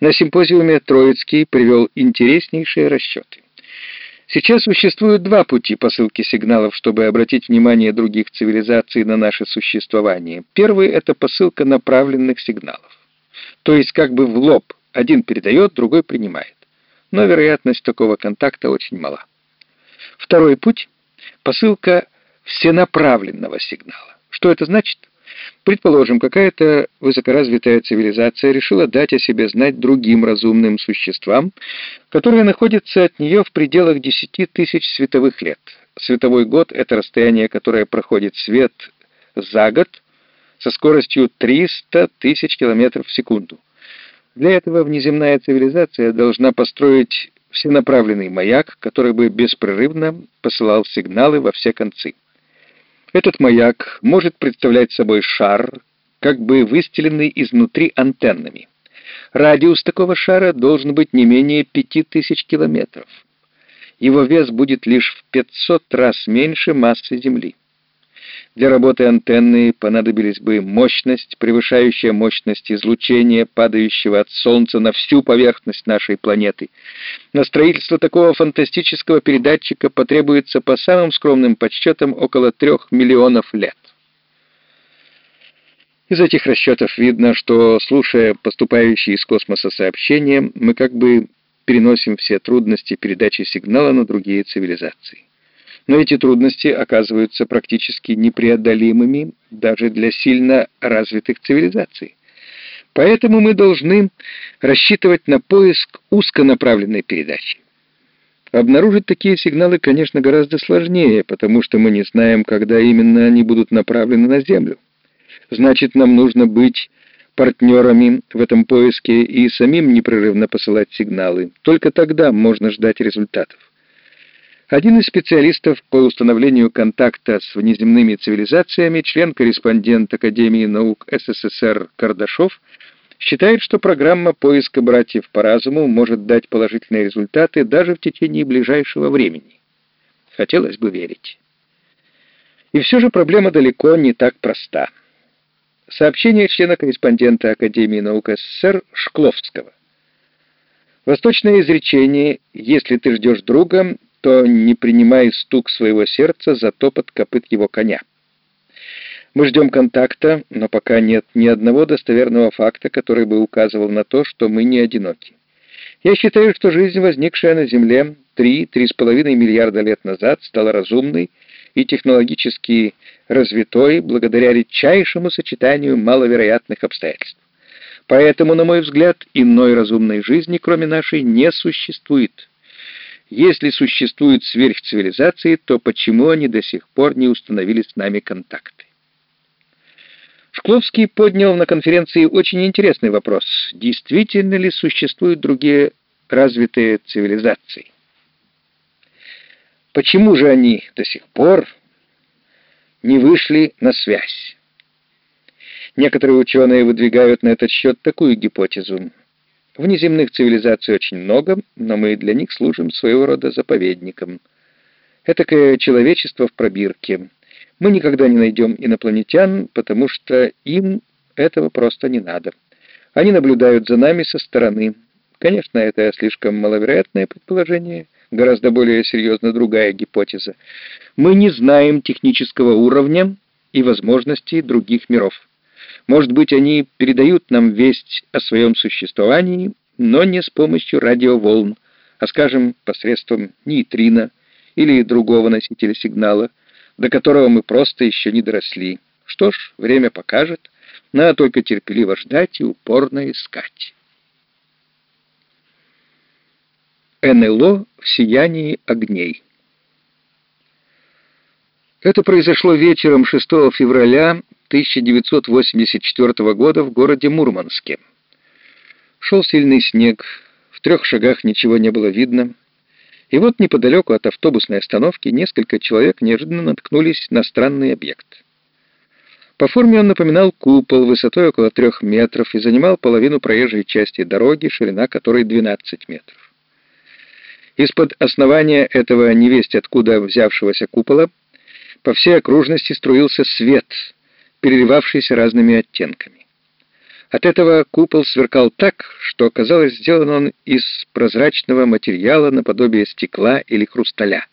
На симпозиуме Троицкий привел интереснейшие расчеты. Сейчас существуют два пути посылки сигналов, чтобы обратить внимание других цивилизаций на наше существование. Первый — это посылка направленных сигналов. То есть как бы в лоб один передает, другой принимает. Но вероятность такого контакта очень мала. Второй путь — посылка всенаправленного сигнала. Что это значит? Предположим, какая-то высокоразвитая цивилизация решила дать о себе знать другим разумным существам, которые находятся от нее в пределах 10 тысяч световых лет. Световой год — это расстояние, которое проходит свет за год со скоростью 300 тысяч километров в секунду. Для этого внеземная цивилизация должна построить всенаправленный маяк, который бы беспрерывно посылал сигналы во все концы. Этот маяк может представлять собой шар, как бы выстеленный изнутри антеннами. Радиус такого шара должен быть не менее 5000 километров. Его вес будет лишь в 500 раз меньше массы Земли. Для работы антенны понадобились бы мощность, превышающая мощность излучения, падающего от Солнца на всю поверхность нашей планеты. На строительство такого фантастического передатчика потребуется по самым скромным подсчетам около трех миллионов лет. Из этих расчетов видно, что, слушая поступающие из космоса сообщения, мы как бы переносим все трудности передачи сигнала на другие цивилизации. Но эти трудности оказываются практически непреодолимыми даже для сильно развитых цивилизаций. Поэтому мы должны рассчитывать на поиск узконаправленной передачи. Обнаружить такие сигналы, конечно, гораздо сложнее, потому что мы не знаем, когда именно они будут направлены на Землю. Значит, нам нужно быть партнерами в этом поиске и самим непрерывно посылать сигналы. Только тогда можно ждать результатов. Один из специалистов по установлению контакта с внеземными цивилизациями, член-корреспондент Академии наук СССР Кардашов, считает, что программа поиска братьев по разуму может дать положительные результаты даже в течение ближайшего времени. Хотелось бы верить. И все же проблема далеко не так проста. Сообщение члена-корреспондента Академии наук СССР Шкловского. Восточное изречение «Если ты ждешь друга, что не принимай стук своего сердца за топот копыт его коня. Мы ждем контакта, но пока нет ни одного достоверного факта, который бы указывал на то, что мы не одиноки. Я считаю, что жизнь, возникшая на Земле 3-3,5 миллиарда лет назад, стала разумной и технологически развитой благодаря редчайшему сочетанию маловероятных обстоятельств. Поэтому, на мой взгляд, иной разумной жизни, кроме нашей, не существует. Если существуют сверхцивилизации, то почему они до сих пор не установили с нами контакты? Шкловский поднял на конференции очень интересный вопрос. Действительно ли существуют другие развитые цивилизации? Почему же они до сих пор не вышли на связь? Некоторые ученые выдвигают на этот счет такую гипотезу. Внеземных цивилизаций очень много, но мы для них служим своего рода заповедником. Этакое человечество в пробирке. Мы никогда не найдем инопланетян, потому что им этого просто не надо. Они наблюдают за нами со стороны. Конечно, это слишком маловероятное предположение, гораздо более серьезно другая гипотеза. Мы не знаем технического уровня и возможностей других миров. Может быть, они передают нам весть о своем существовании, но не с помощью радиоволн, а, скажем, посредством нейтрино или другого носителя сигнала, до которого мы просто еще не доросли. Что ж, время покажет, надо только терпеливо ждать и упорно искать. НЛО в сиянии огней Это произошло вечером 6 февраля 1984 года в городе Мурманске. Шел сильный снег, в трех шагах ничего не было видно, и вот неподалеку от автобусной остановки несколько человек неожиданно наткнулись на странный объект. По форме он напоминал купол высотой около трех метров и занимал половину проезжей части дороги, ширина которой 12 метров. Из-под основания этого невесть откуда взявшегося купола по всей окружности струился свет — переливавшийся разными оттенками. От этого купол сверкал так, что, казалось, сделан он из прозрачного материала наподобие стекла или хрусталя.